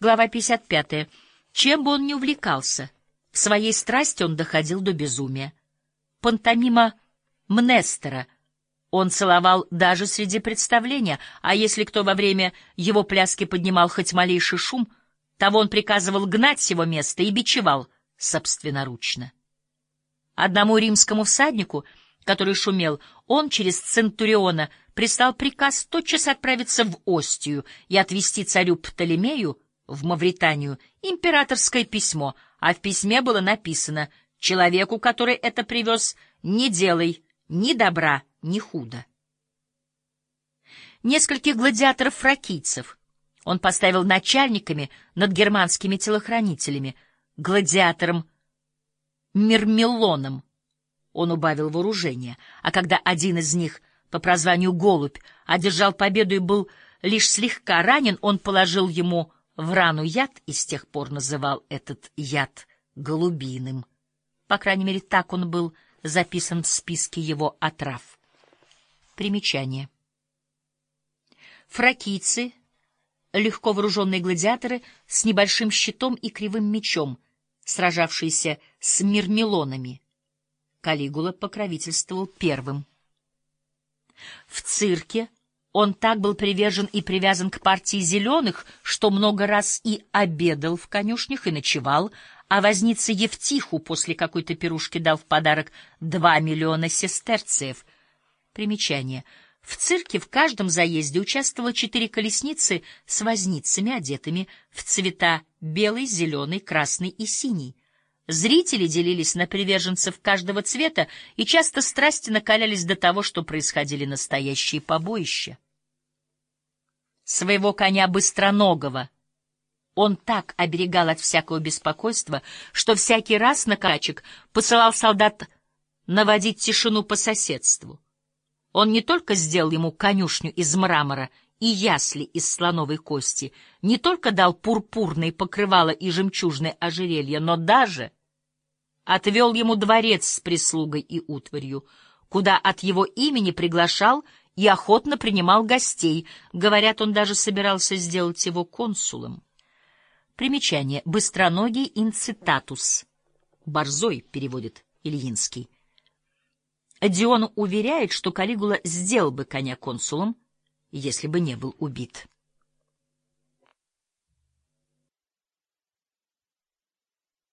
Глава 55. Чем бы он ни увлекался, в своей страсти он доходил до безумия. Пантомима Мнестера он целовал даже среди представления, а если кто во время его пляски поднимал хоть малейший шум, того он приказывал гнать с его места и бичевал собственноручно. Одному римскому всаднику, который шумел, он через Центуриона прислал приказ тотчас отправиться в Остию и отвести царю Птолемею в Мавританию императорское письмо, а в письме было написано «Человеку, который это привез, не делай ни добра, ни худа». Нескольких гладиаторов-фракийцев он поставил начальниками над германскими телохранителями, гладиатором Мирмелоном. Он убавил вооружение, а когда один из них, по прозванию Голубь, одержал победу и был лишь слегка ранен, он положил ему в рану яд и с тех пор называл этот яд голубиным. По крайней мере, так он был записан в списке его отрав. Примечание. Фракийцы, легко вооруженные гладиаторы с небольшим щитом и кривым мечом, сражавшиеся с мирмелонами. Калигула покровительствовал первым. В цирке он так был привержен и привязан к партии зеленых, что много раз и обедал в конюшнях и ночевал, а возница Евтиху после какой-то пирушки дал в подарок два миллиона сестерциев. Примечание. В цирке в каждом заезде участвовало четыре колесницы с возницами, одетыми в цвета белый, зеленый, красный и синий. Зрители делились на приверженцев каждого цвета и часто страсти накалялись до того, что происходили настоящие побоища своего коня быстроногого. Он так оберегал от всякого беспокойства, что всякий раз на качек посылал солдат наводить тишину по соседству. Он не только сделал ему конюшню из мрамора и ясли из слоновой кости, не только дал пурпурные покрывала и жемчужное ожерелье, но даже отвел ему дворец с прислугой и утварью, куда от его имени приглашал и охотно принимал гостей. Говорят, он даже собирался сделать его консулом. Примечание. Быстроногий инцитатус. Борзой переводит Ильинский. Дион уверяет, что Калигула сделал бы коня консулом, если бы не был убит.